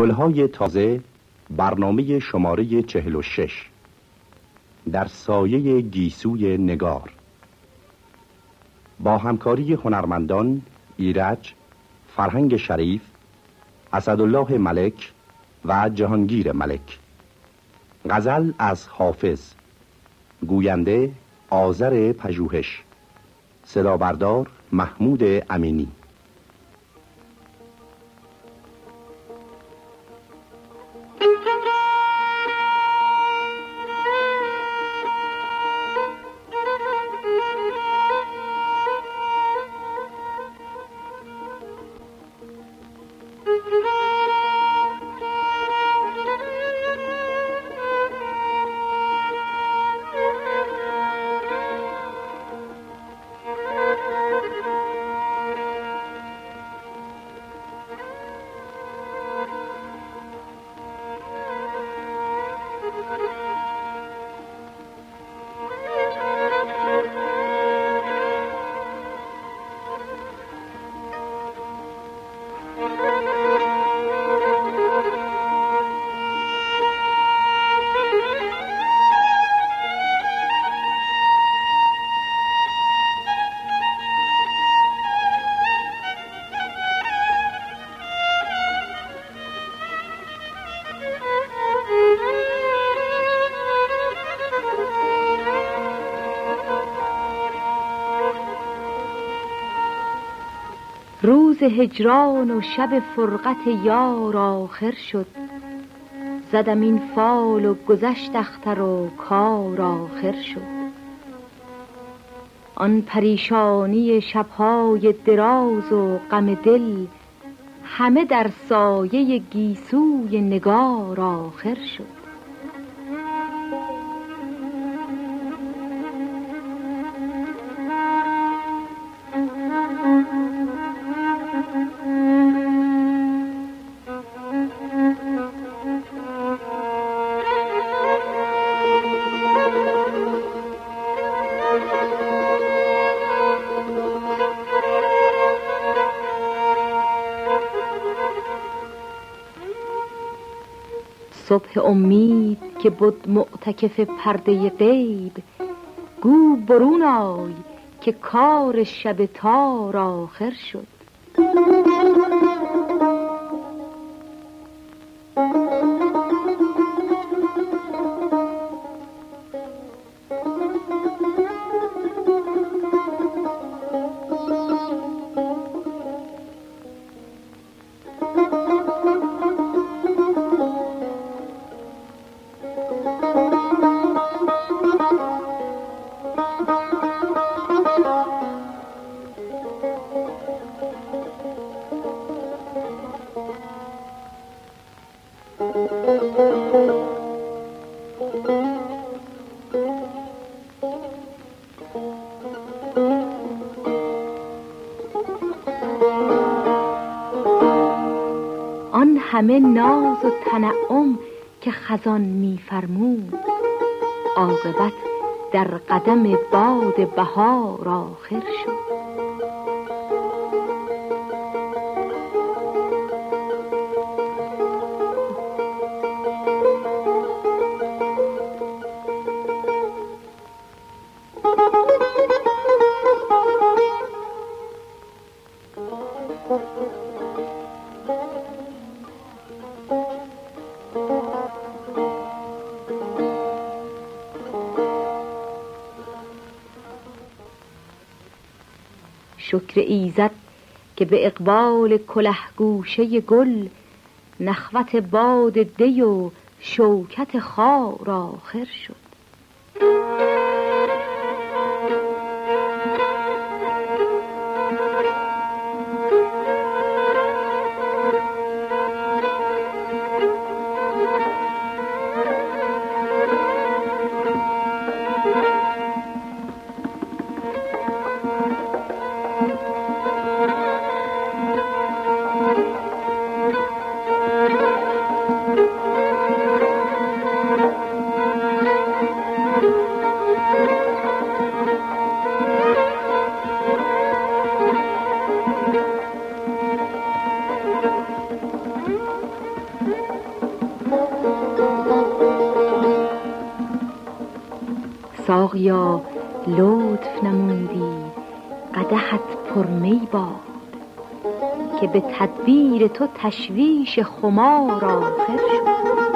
گلهای تازه برنامه شماره چهل و شش. در سایه گیسوی نگار. با همکاری هنرمندان ایرج فرهنگ شریف اسدالله ملک و جهانگیر ملک. غزل از حافظ. گوینده آذر پژوهش. صدا بردار محمود امینی. روز هجران و شب فرقت یار آخر شد. زدم این فال و گذشت اختر و کار آخر شد. آن پریشانی شبهای دراز و غم دل همه در سایه گیسوی نگار آخر شد. صبح امید که بود معتکف پرده غیب. گو برون آی که کار شب تار آخر شد. همه ناز و تنعم که خزان میفرمود. عاقبت در قدم باد بهار آخر شد. شکر ایزد که به اقبال کلهگوشه گل نخوت باد دی و شوکت خار آخر شد. به تدبیر تو تشویش خمار آخر شد.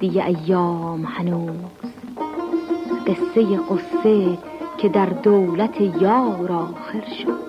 بدعهدی ایام هنوز. قصه قصه که در دولت یار آخر شد.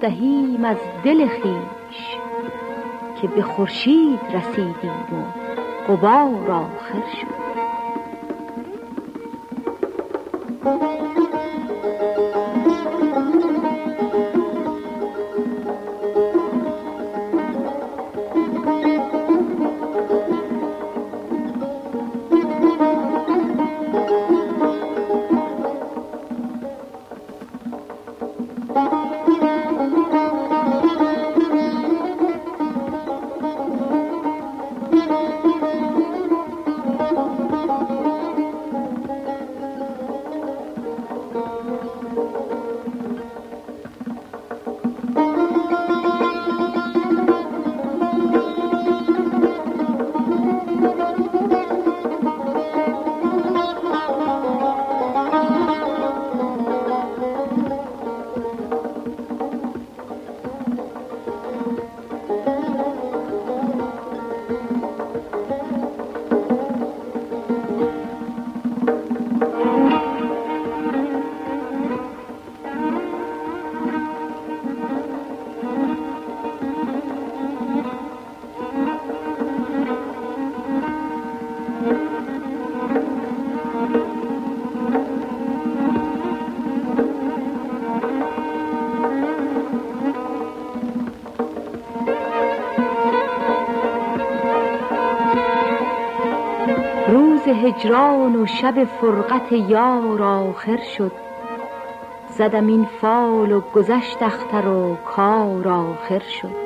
دهیم از دل خیش که به خورشید رسیدیم و غبار آخر شد. هجران و شب فرقت یار آخر شد. زدم این فال و گذشت اختر و کار آخر شد.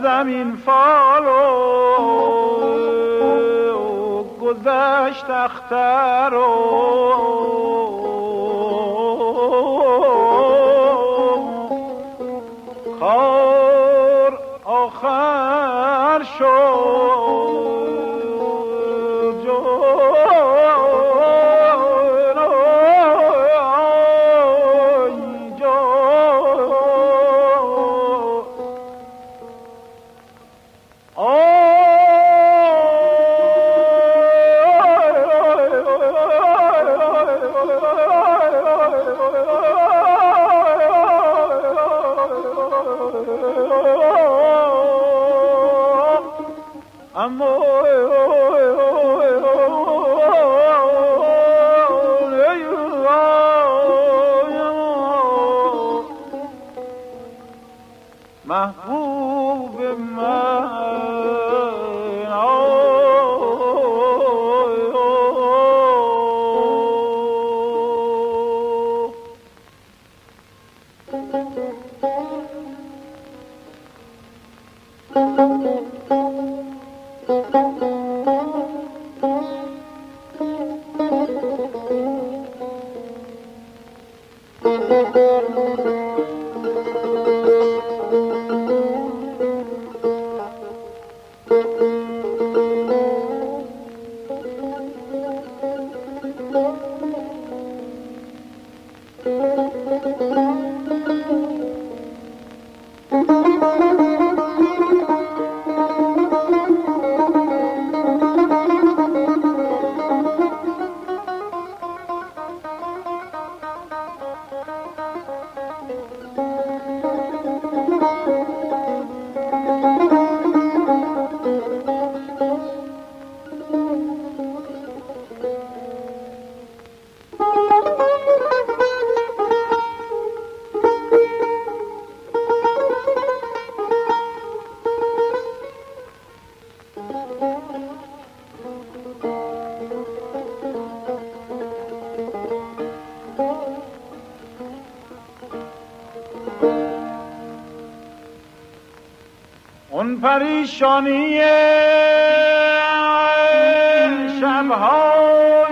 زدم این فالو گذشت اختر کار محفوظ پریشانی شبهای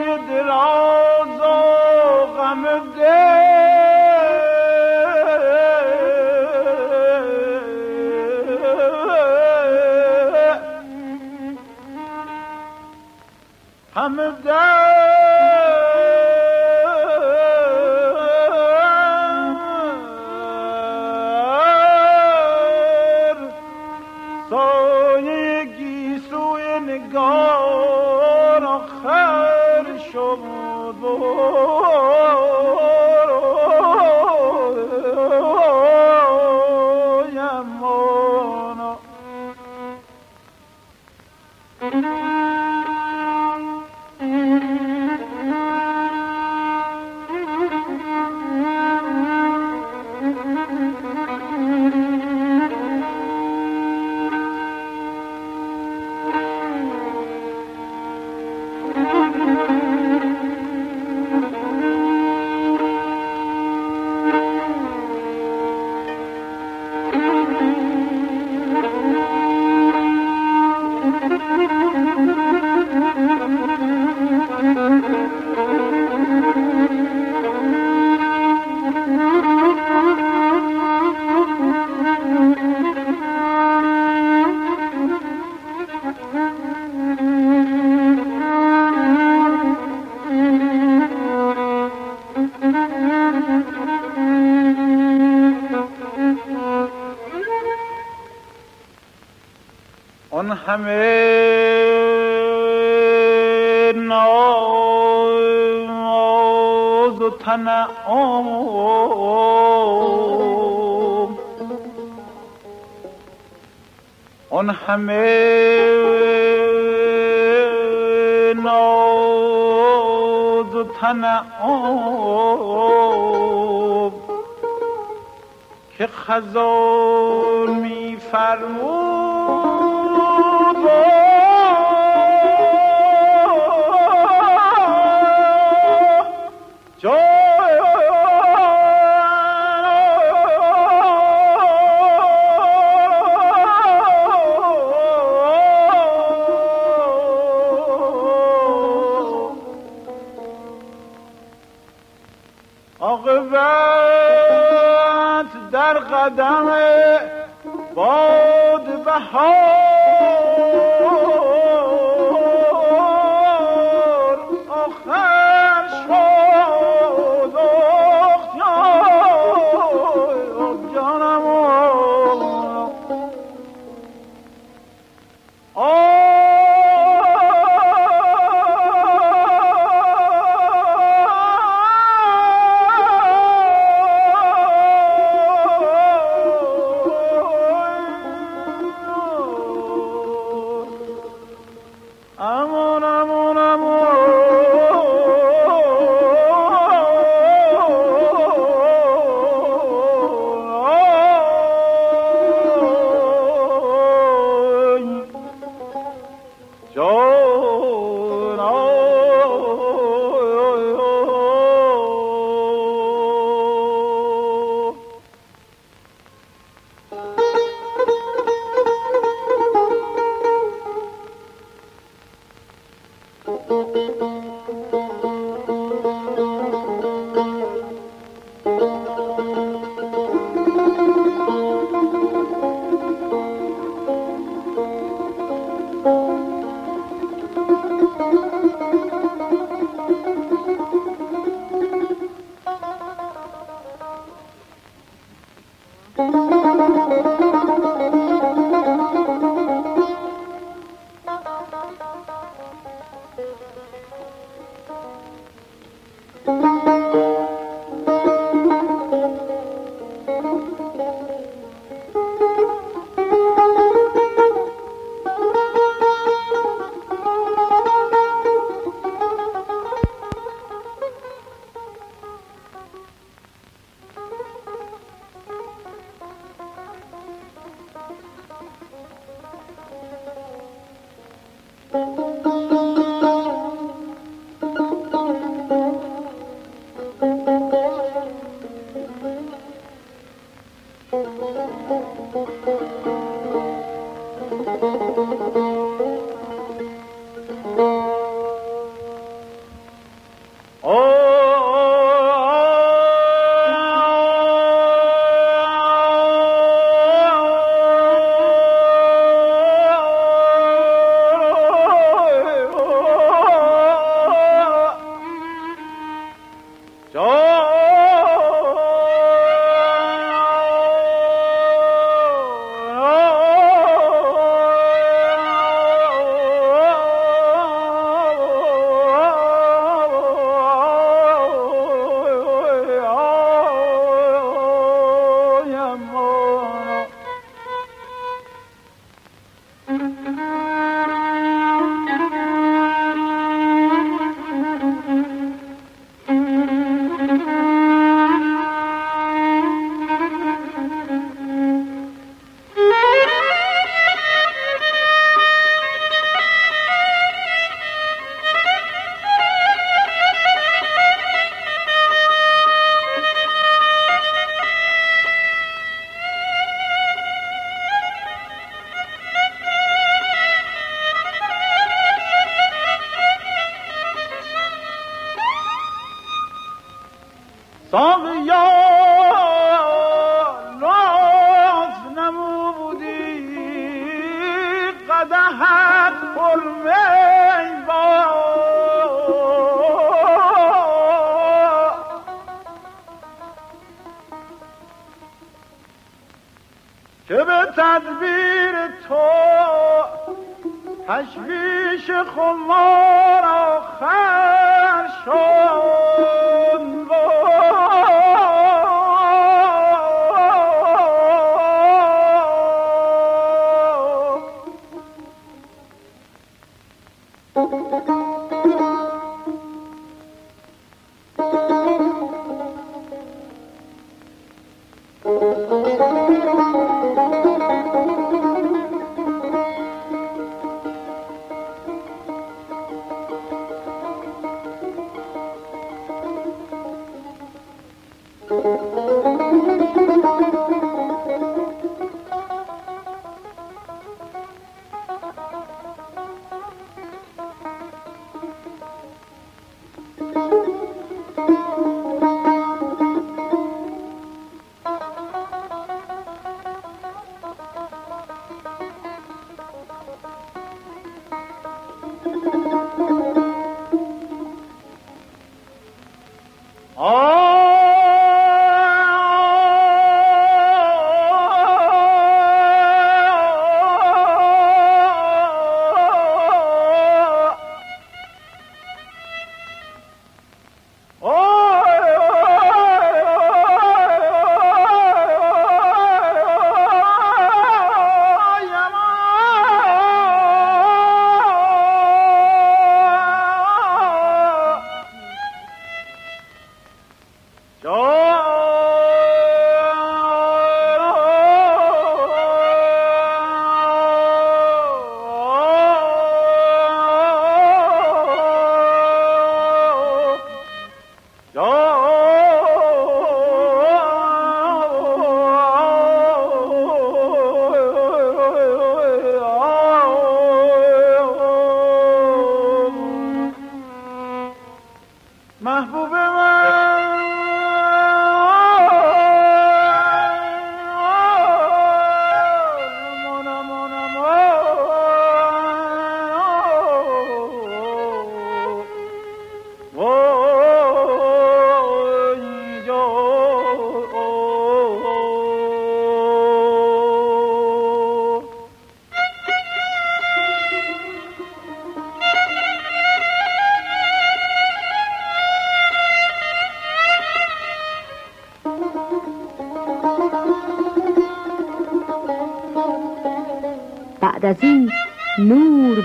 همه ناز و تنعم. آن همه ناز و تنعم که خزان میفرمود.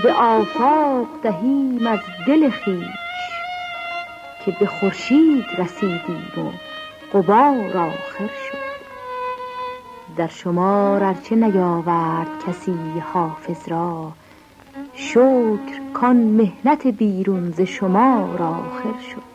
به آفاق دهیم از دل خویش که به خورشید رسیدیم و غبار آخر شد. در شما ارچه نیاورد کسی حافظ را شکر کان مهنت بیرون ز شما آخر شد.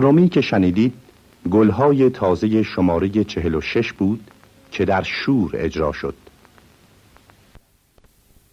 برنامه‌ای که شنیدید گلهای تازه شماره 46 بود که در شور اجرا شد.